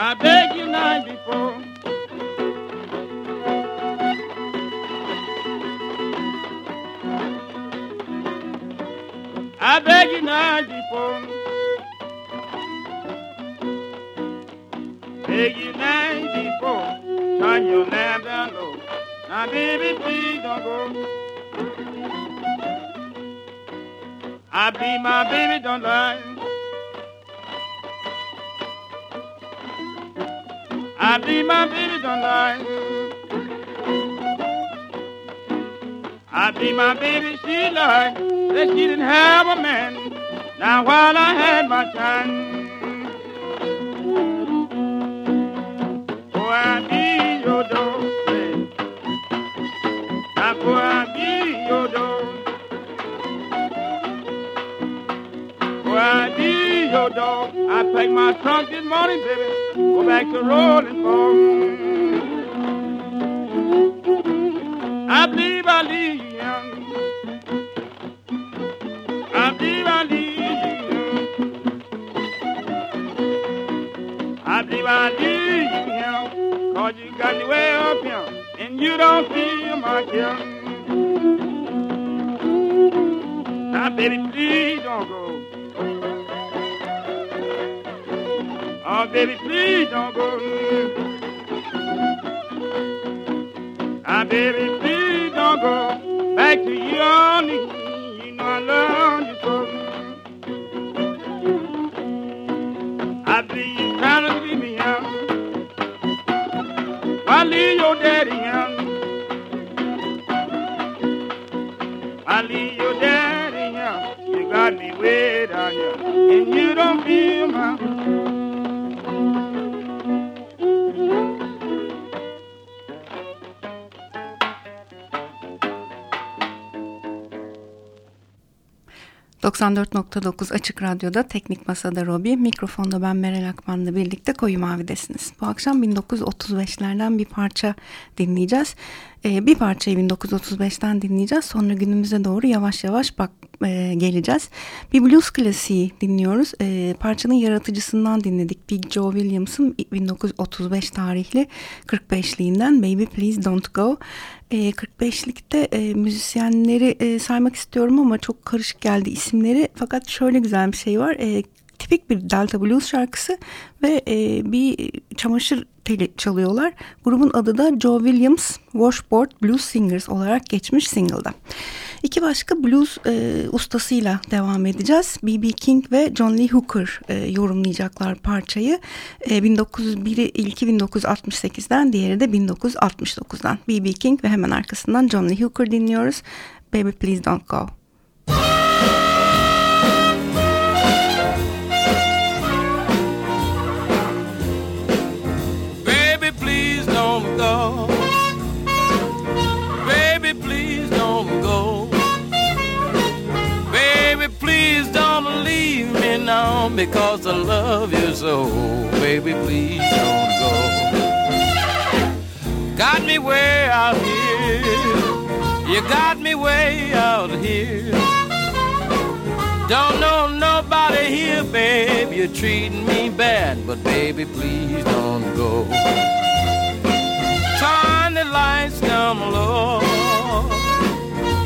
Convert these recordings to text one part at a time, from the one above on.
I beg you night before. I beg you night before. Beg you night before. Turn your lamp down low. Now, baby, please don't go. I believe my baby don't lie. I believe my baby lie. I believe my baby she lied that she didn't have a man. Now while I had my time, I packed my trunk this morning, baby. Go back to Rolling Fork. I believe I leave you young. I believe I leave you young. I believe I leave you young. Cause you got me way up here. And you don't feel my care. Please don't go. Ah, baby, please don't go back to your knees. You know I love you so. I believe you trying to leave me young. I leave your daddy young. I leave your daddy young. You got me way down here, and you don't feel my. ...94.9 Açık Radyo'da Teknik Masa'da Robi, mikrofonda ben Meral Akman'la birlikte Koyu Mavi'desiniz. Bu akşam 1935'lerden bir parça dinleyeceğiz. Ee, bir parçayı 1935'ten dinleyeceğiz. Sonra günümüze doğru yavaş yavaş bak e, geleceğiz. Bir blues klasiği dinliyoruz. E, parçanın yaratıcısından dinledik. Big Joe Williams'ın 1935 tarihli 45'liğinden Baby Please Don't Go. E, 45'likte e, müzisyenleri e, saymak istiyorum ama çok karışık geldi isimleri. Fakat şöyle güzel bir şey var. E, tipik bir Delta Blues şarkısı ve e, bir çamaşır teli çalıyorlar. Grubun adı da Joe Williams Washboard Blues Singers olarak geçmiş single'da. İki başka blues e, ustasıyla devam edeceğiz. B.B. King ve John Lee Hooker e, yorumlayacaklar parçayı. E, 1901'i ilki 1968'den diğeri de 1969'dan. B.B. King ve hemen arkasından John Lee Hooker dinliyoruz. Baby Please Don't Go. on because I love you so. Baby, please don't go. Got me way out here. You got me way out here. Don't know nobody here, babe. You're treating me bad, but baby, please don't go. Turn the lights down low.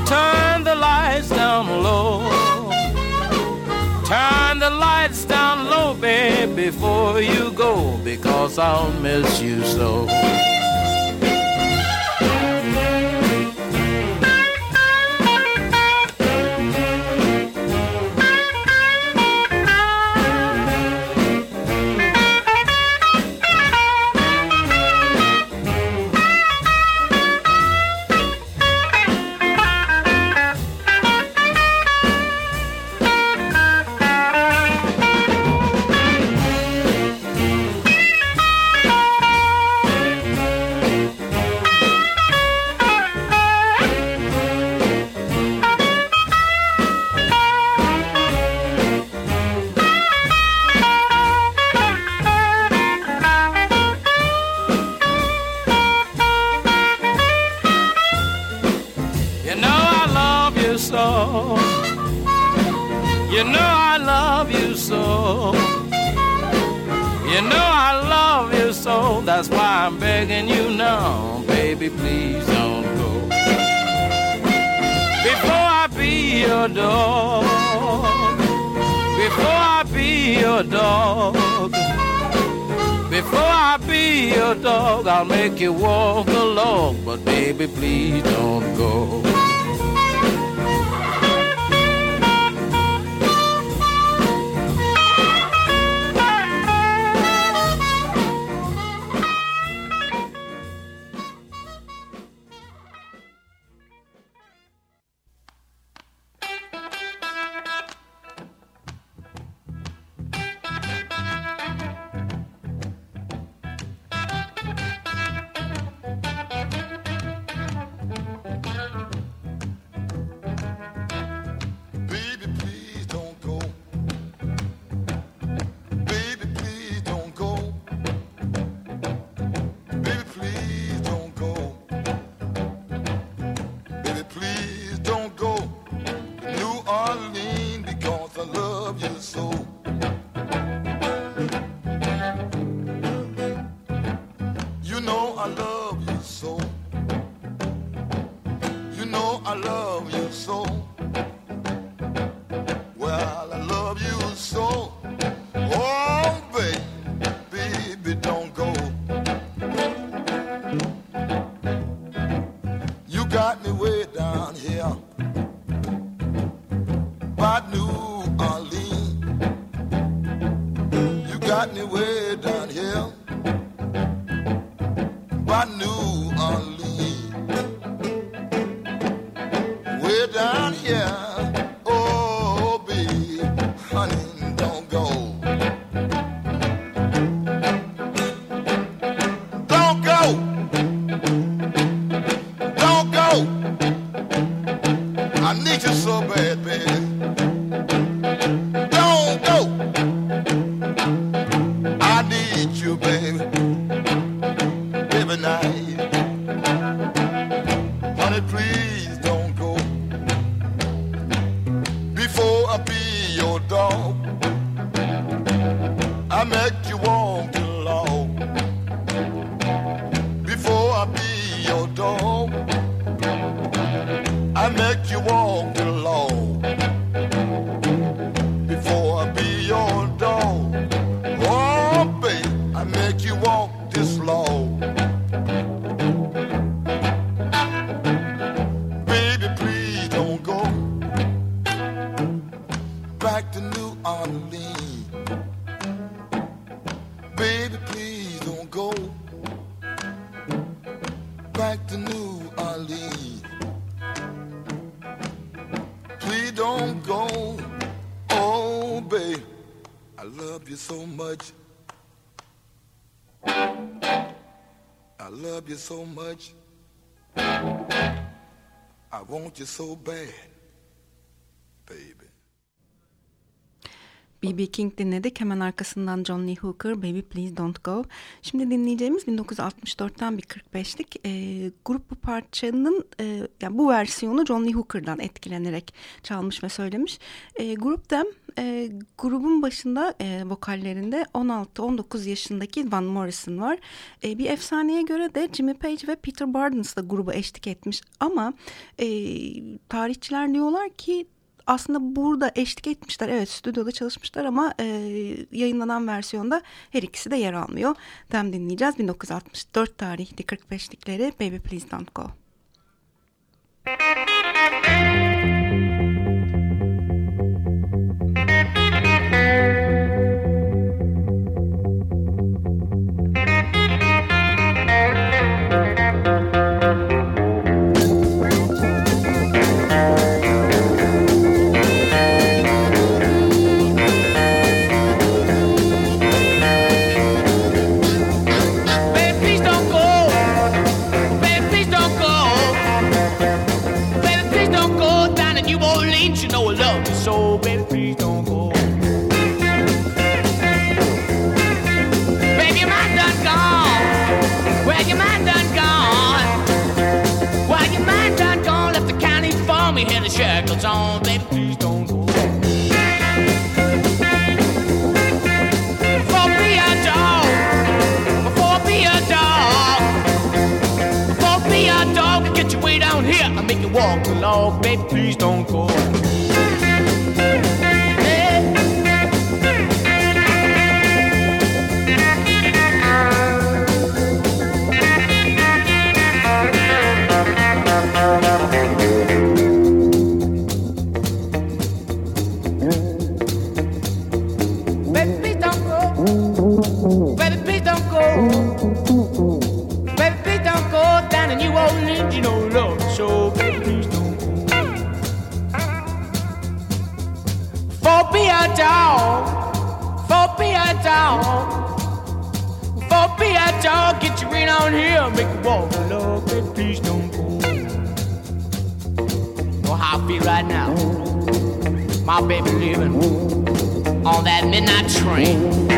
Turn the lights down low. Turn the lights lonely before you go because I'll miss you so. Before I be your dog, I'll make you walk along. But baby, please don't go. I need you so bad, baby. so bad. King dinledik. Hemen arkasından John Lee Hooker, Baby Please Don't Go. Şimdi dinleyeceğimiz 1964'ten bir 45'lik e, grup bu parçanın e, yani bu versiyonu John Lee Hooker'dan etkilenerek çalmış ve söylemiş. E, grup Dem e, grubun başında e, vokallerinde 16-19 yaşındaki Van Morrison var. E, bir efsaneye göre de Jimmy Page ve Peter Bardens da gruba eşlik etmiş ama e, tarihçiler diyorlar ki aslında burada eşlik etmişler. Evet stüdyoda çalışmışlar ama e, yayınlanan versiyonda her ikisi de yer almıyor. Dem dinleyeceğiz. 1964 tarihli 45'likleri Baby Please Don't Go. Baby, shackles on. Baby, please don't go. Before. Before be a dog, get you way down here. I make you walk along, baby. Please don't go. Right here. Make you walk along. Baby, please don't go. Know how I feel right now. My baby living on that midnight train.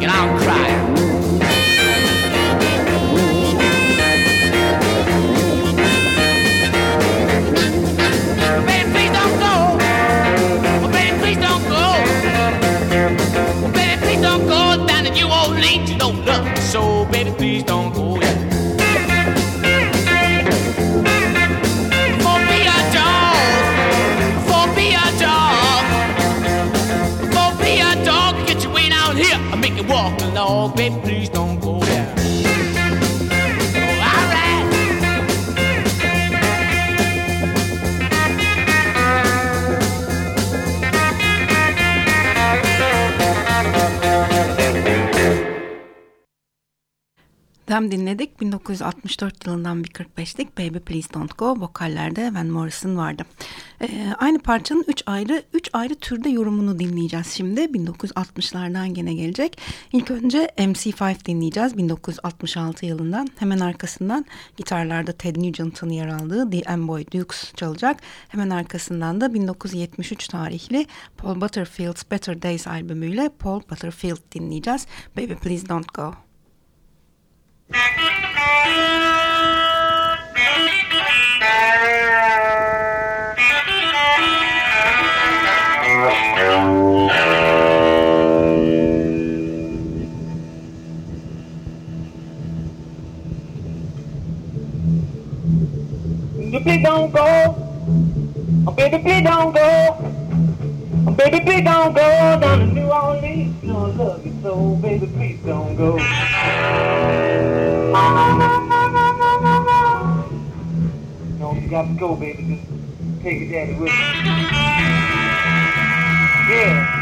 And I'm crying. Baby, please don't go. Oh, baby, please don't go. Oh, please don't go down to New Orleans. You don't love me so, baby, please don't baby. Dem dinledik. 1964 yılından bir 45'lik Baby Please Don't Go. Vokallerde Van Morrison vardı. Ee, aynı parçanın 3 ayrı 3 ayrı türde yorumunu dinleyeceğiz şimdi. 1960'lardan gene gelecek. İlk önce MC5 dinleyeceğiz 1966 yılından. Hemen arkasından gitarlarda Ted Nugent'ın yer aldığı The Amboy Dukes çalacak. Hemen arkasından da 1973 tarihli Paul Butterfield's Better Days albümüyle Paul Butterfield dinleyeceğiz. Baby Please Don't Go. Baby, don't go. Baby, please don't go. Baby, please don't go down to New Orleans. You know I love you so, baby, please don't go. Got to go, baby. Just take your daddy with you. Yeah.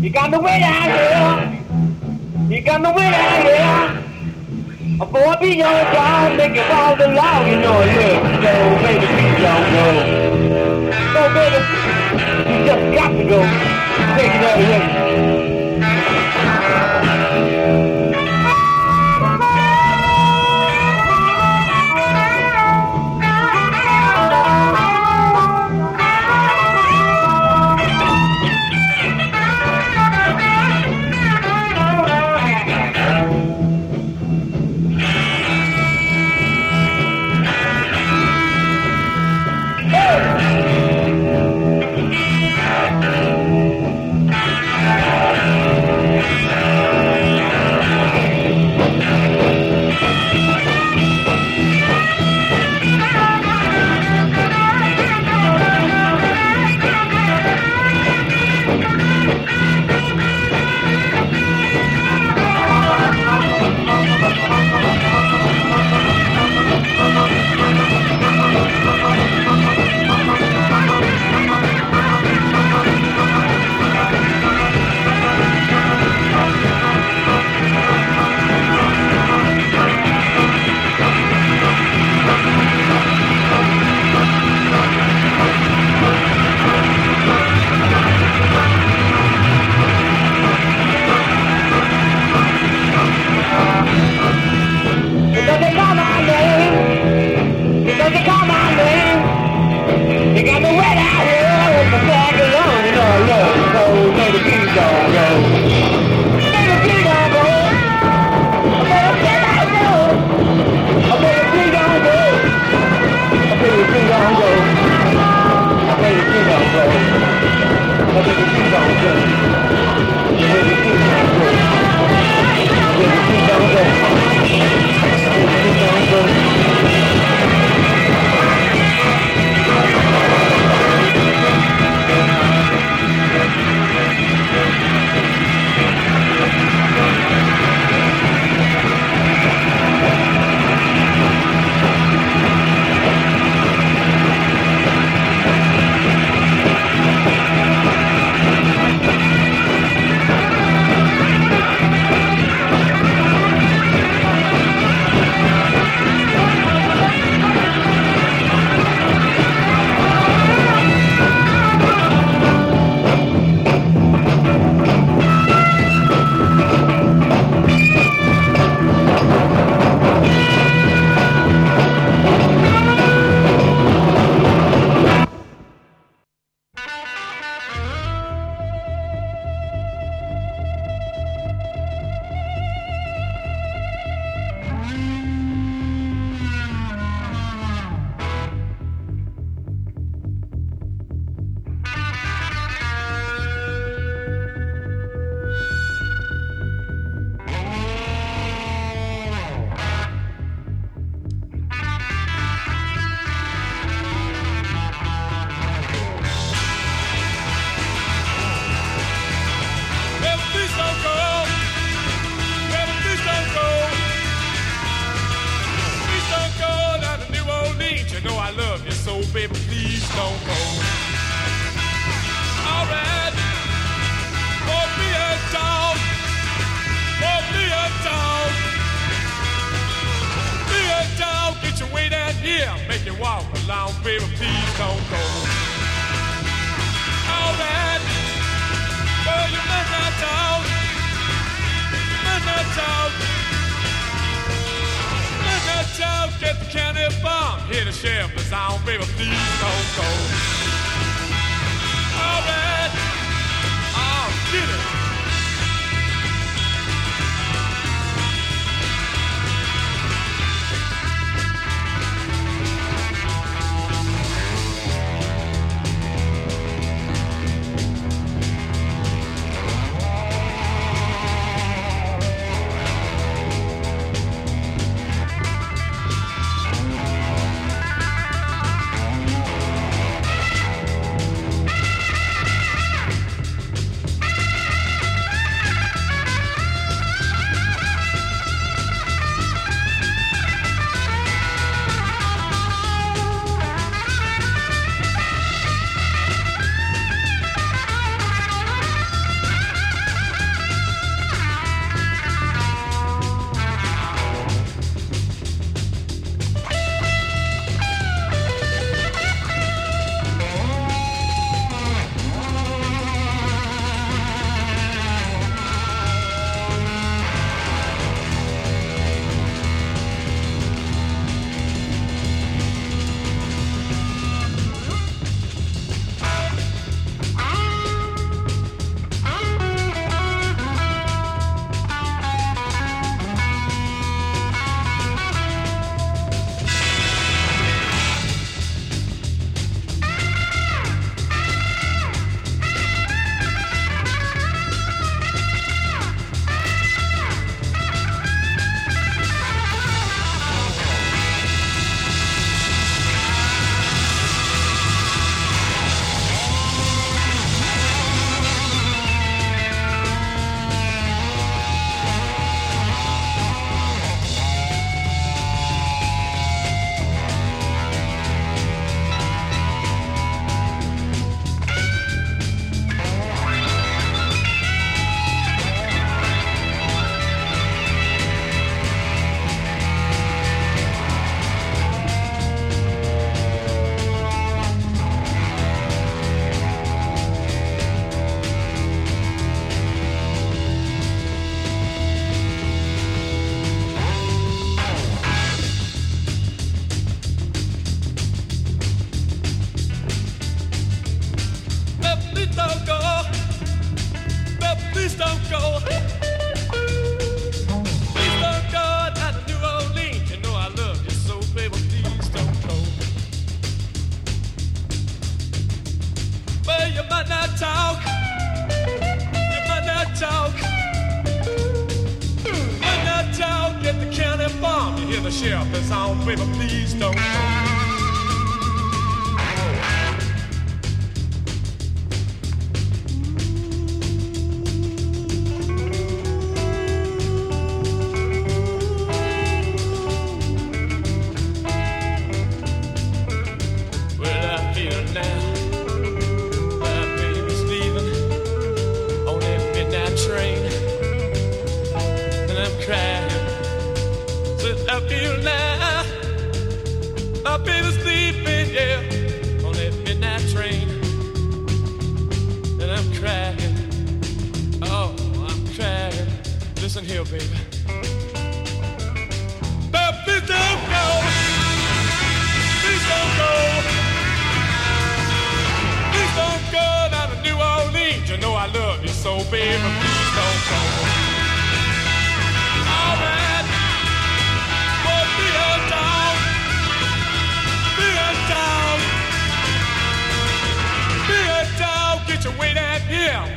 You got the way out here. You got the way out here. Boy, be your dog, make it all the law. You know it looks so, baby, please don't go. So, baby. You just got to go. Take it all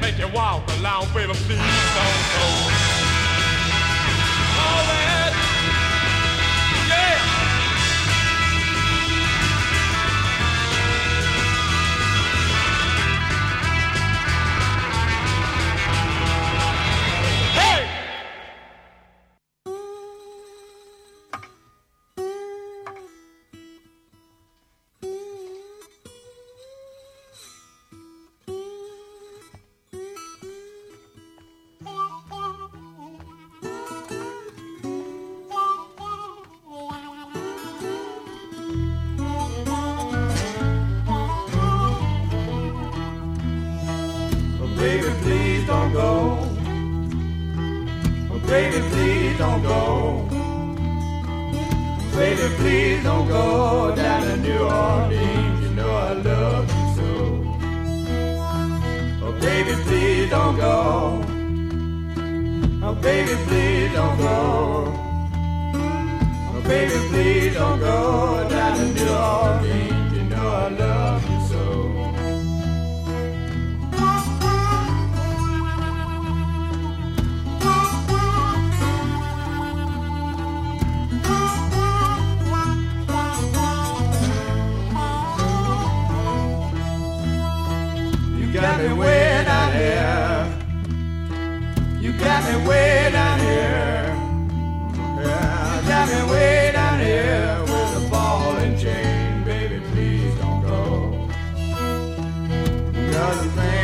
make you walk along, baby, please don't go. was a thing.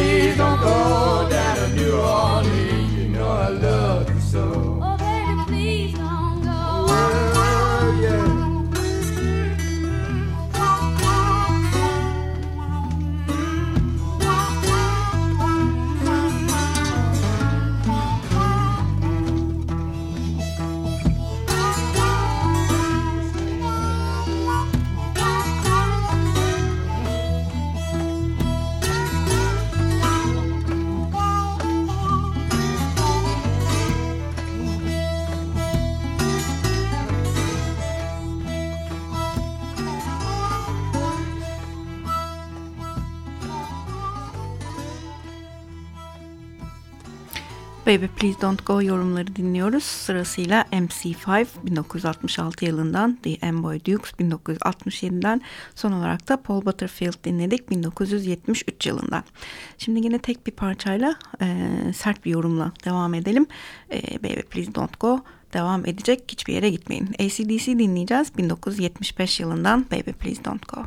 vida don't Baby Please Don't Go yorumları dinliyoruz. Sırasıyla MC5 1966 yılından, The Amboy Dukes 1967'den, son olarak da Paul Butterfield dinledik 1973 yılından. Şimdi yine tek bir parçayla e, sert bir yorumla devam edelim. E, Baby Please Don't Go devam edecek. Hiçbir yere gitmeyin. ACDC dinleyeceğiz 1975 yılından Baby Please Don't Go.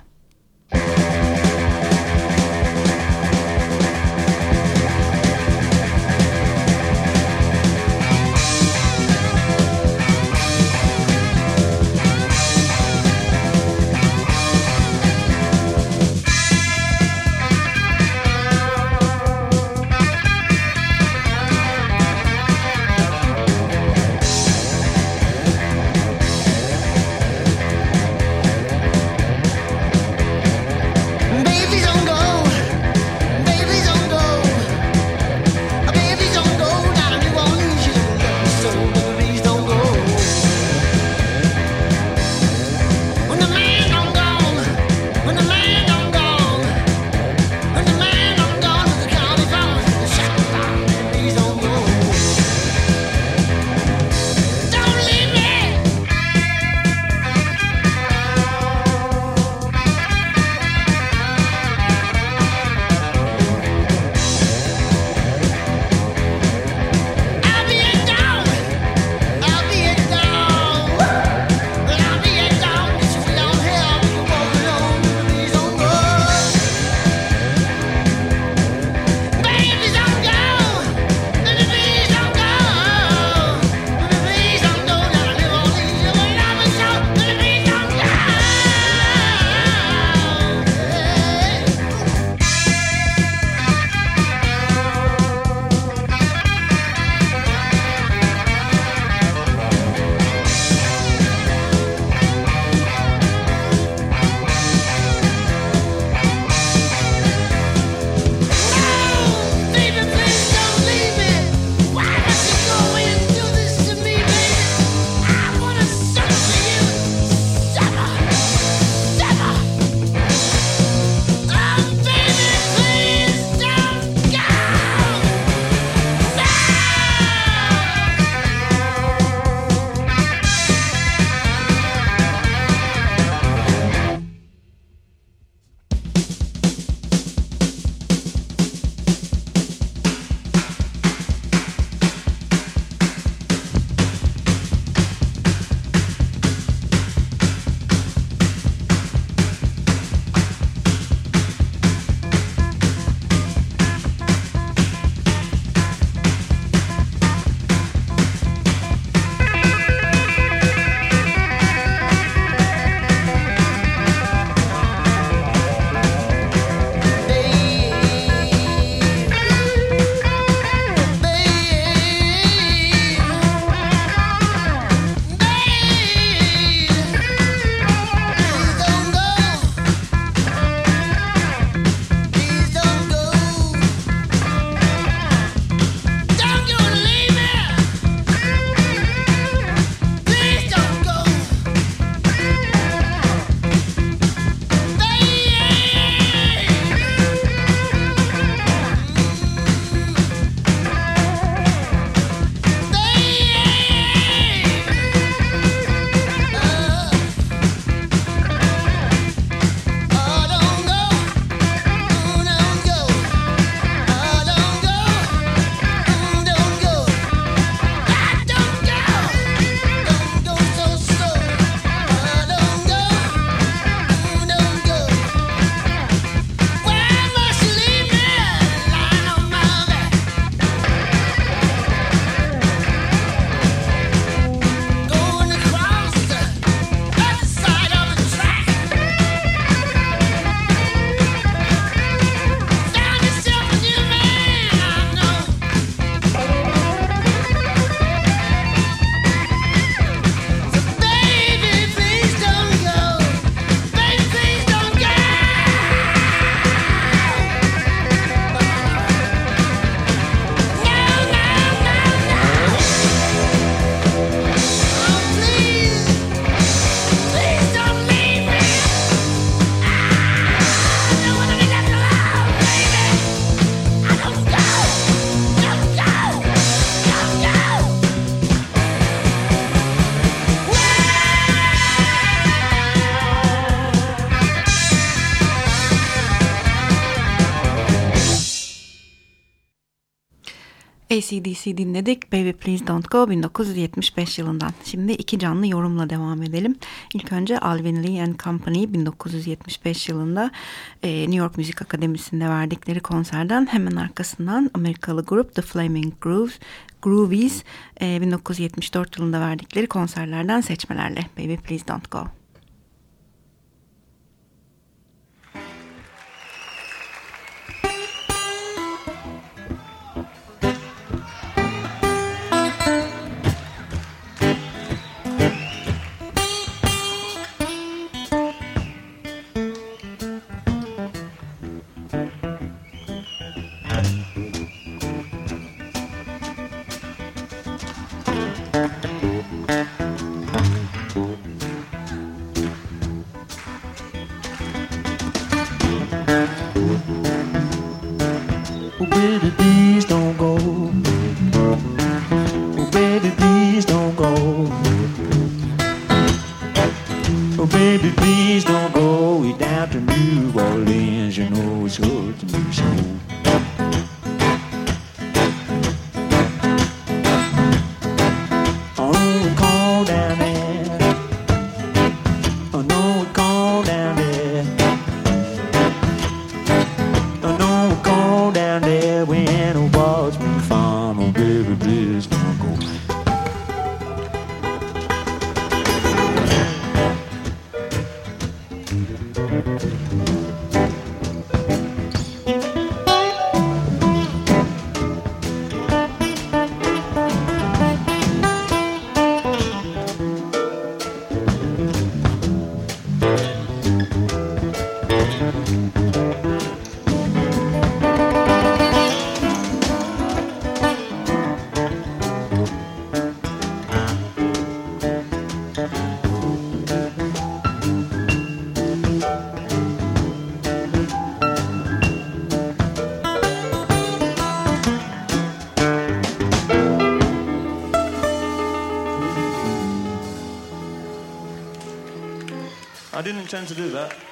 ACDC dinledik. Baby Please Don't Go 1975 yılından. Şimdi iki canlı yorumla devam edelim. İlk önce Alvin Lee and Company 1975 yılında e, New York Müzik Akademisi'nde verdikleri konserden hemen arkasından Amerikalı grup The Flaming Grooves Groovies e, 1974 yılında verdikleri konserlerden seçmelerle Baby Please Don't Go. tend to do that.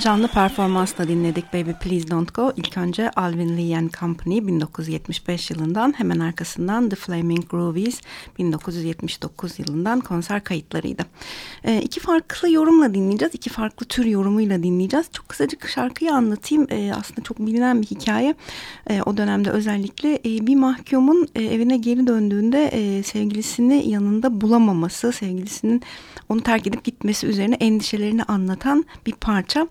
Canlı performansla dinledik Baby Please Don't Go. İlk önce Alvin Lee and Company 1975 yılından hemen arkasından The Flaming Groovies 1979 yılından konser kayıtlarıydı. E, iki farklı yorumla dinleyeceğiz. iki farklı tür yorumuyla dinleyeceğiz. Çok kısacık şarkıyı anlatayım. E, aslında çok bilinen bir hikaye. E, o dönemde özellikle e, bir mahkumun e, evine geri döndüğünde e, sevgilisini yanında bulamaması, sevgilisinin onu terk edip gitmesi üzerine endişelerini anlatan bir parça.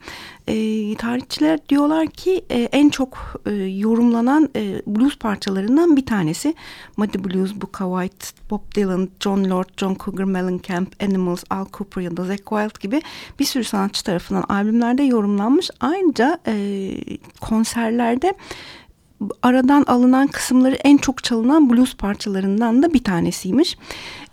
E, tarihçiler diyorlar ki e, en çok e, yorumlanan e, blues parçalarından bir tanesi. Muddy Blues, Booker White, Bob Dylan, John Lord, John Cougar Mellencamp, Animals, Al Cooper ya da Zakk Wylde gibi bir sürü sanatçı tarafından albümlerde yorumlanmış. Ayrıca e, konserlerde aradan alınan kısımları en çok çalınan blues parçalarından da bir tanesiymiş.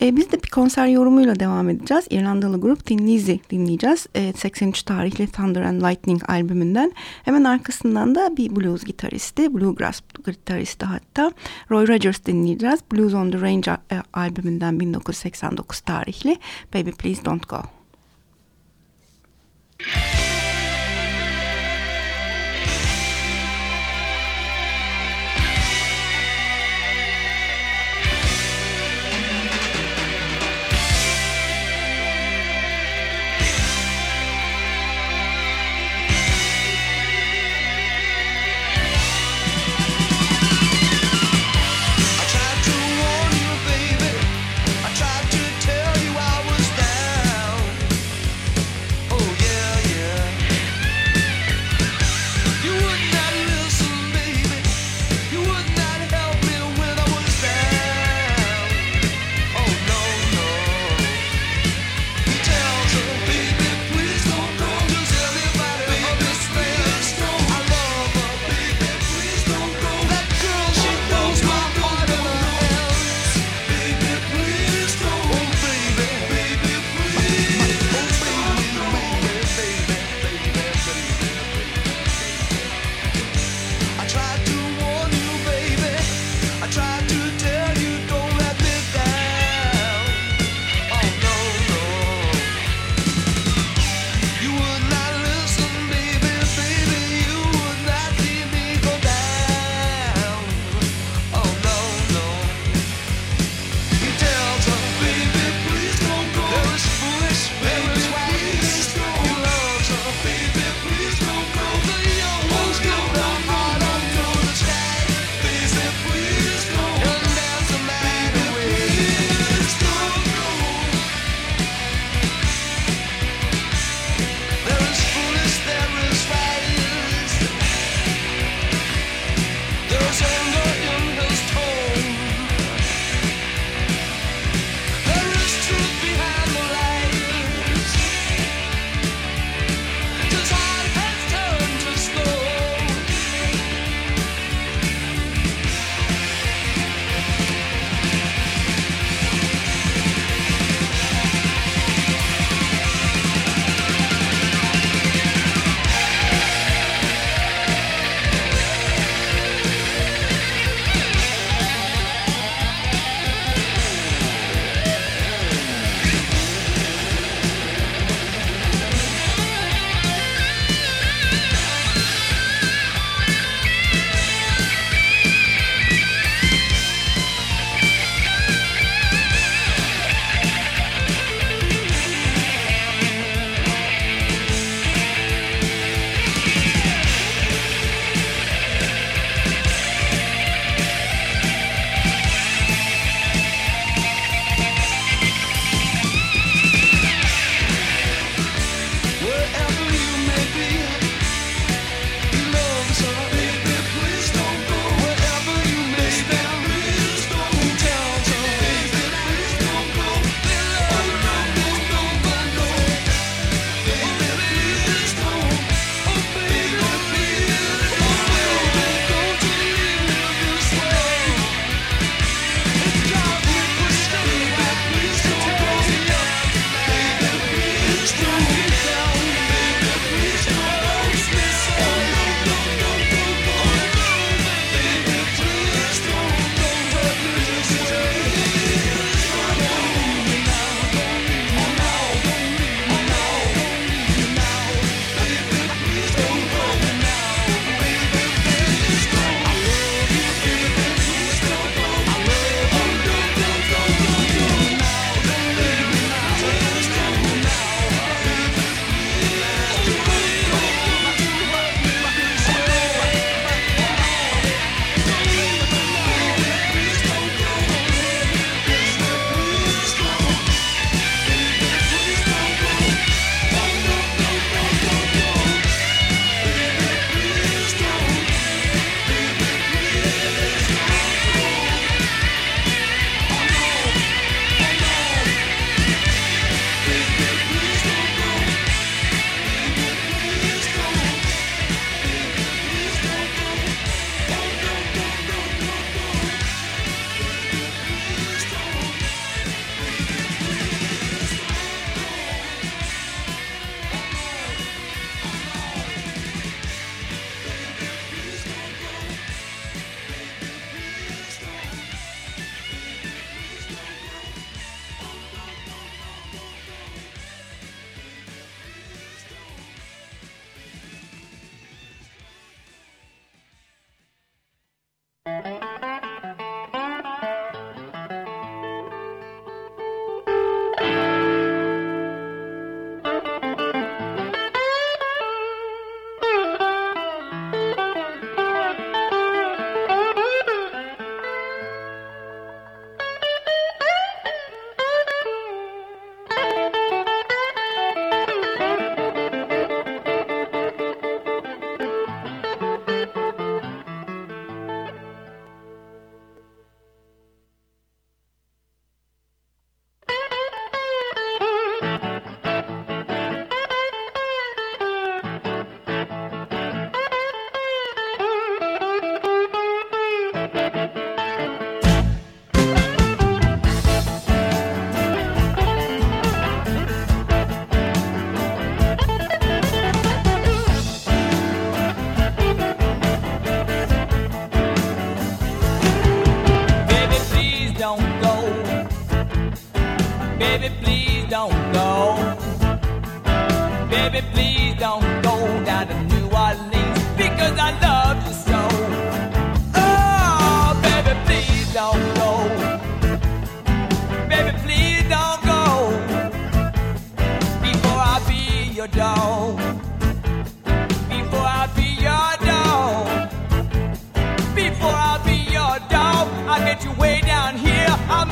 E, biz de bir konser yorumuyla devam edeceğiz. İrlandalı grup Thin Lizzy dinleyeceğiz. E, 83 tarihli Thunder and Lightning albümünden. Hemen arkasından da bir blues gitaristi, bluegrass gitaristi hatta Roy Rogers dinleyeceğiz. Blues on the Range e, albümünden 1989 tarihli Baby Please Don't Go. I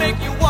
make you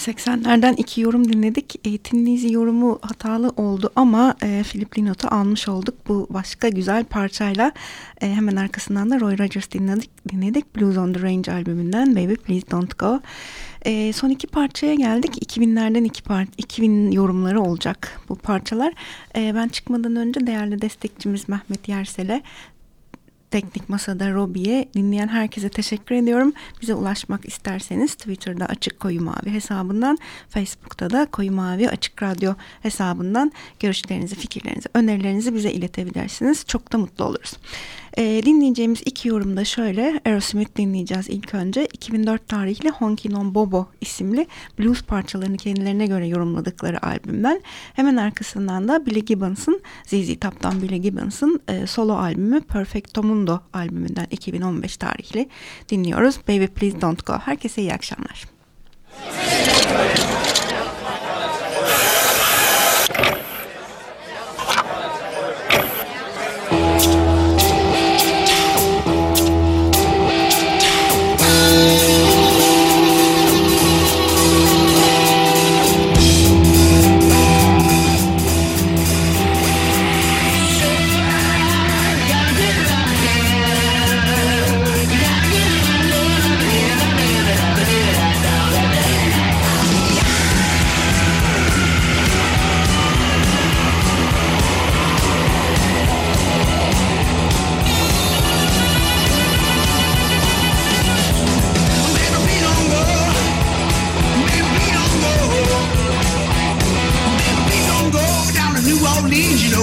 80'lerden iki yorum dinledik. E, yorumu hatalı oldu ama e, Philip Lynot'u almış olduk. Bu başka güzel parçayla e, hemen arkasından da Roy Rogers dinledik. dinledik. Blues on the Range albümünden Baby Please Don't Go. E, son iki parçaya geldik. 2000'lerden iki part 2000 yorumları olacak bu parçalar. E, ben çıkmadan önce değerli destekçimiz Mehmet Yersel'e Teknik Masa'da Robi'ye dinleyen herkese teşekkür ediyorum. Bize ulaşmak isterseniz Twitter'da Açık Koyu Mavi hesabından, Facebook'ta da Koyu Mavi Açık Radyo hesabından görüşlerinizi, fikirlerinizi, önerilerinizi bize iletebilirsiniz. Çok da mutlu oluruz. Ee, dinleyeceğimiz iki yorum da şöyle. Aerosmith dinleyeceğiz ilk önce. 2004 tarihli Honky Non Bobo isimli blues parçalarını kendilerine göre yorumladıkları albümden. Hemen arkasından da Billy Gibbons'ın, ZZ Top'tan Billy Gibbons'ın e, solo albümü Perfecto Mundo albümünden 2015 tarihli dinliyoruz. Baby Please Don't Go. Herkese iyi akşamlar.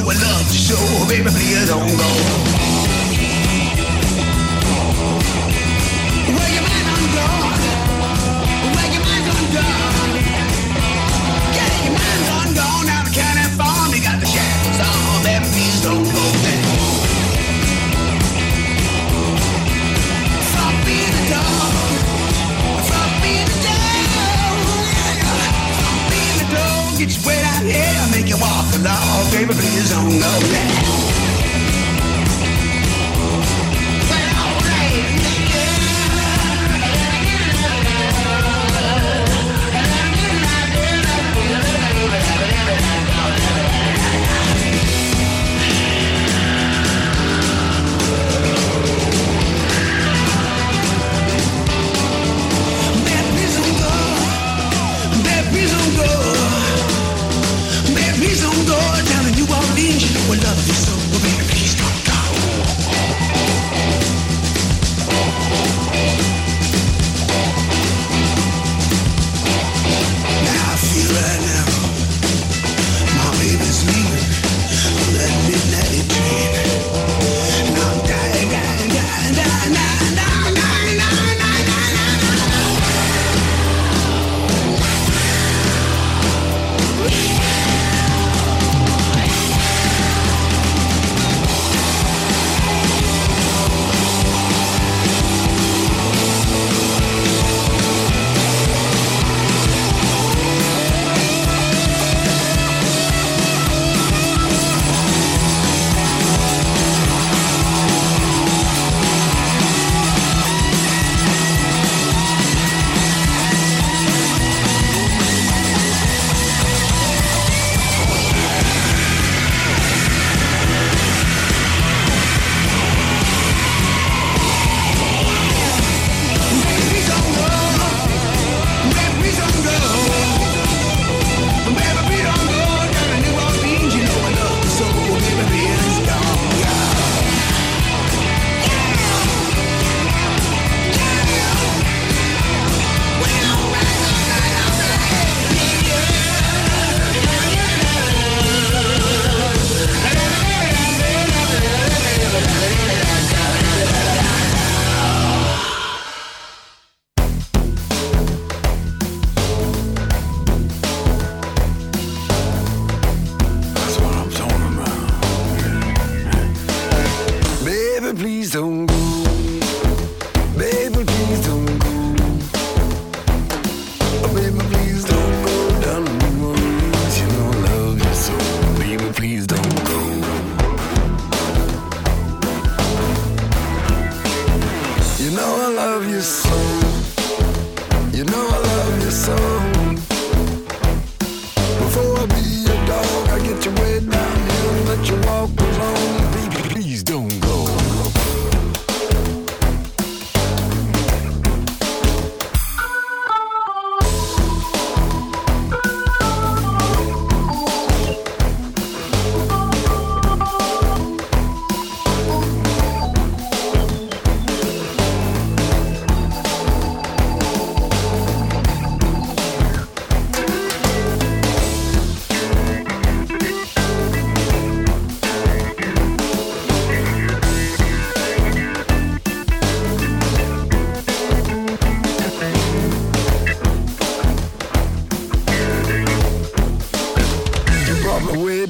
would love to show, baby, please don't go. no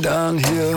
downhill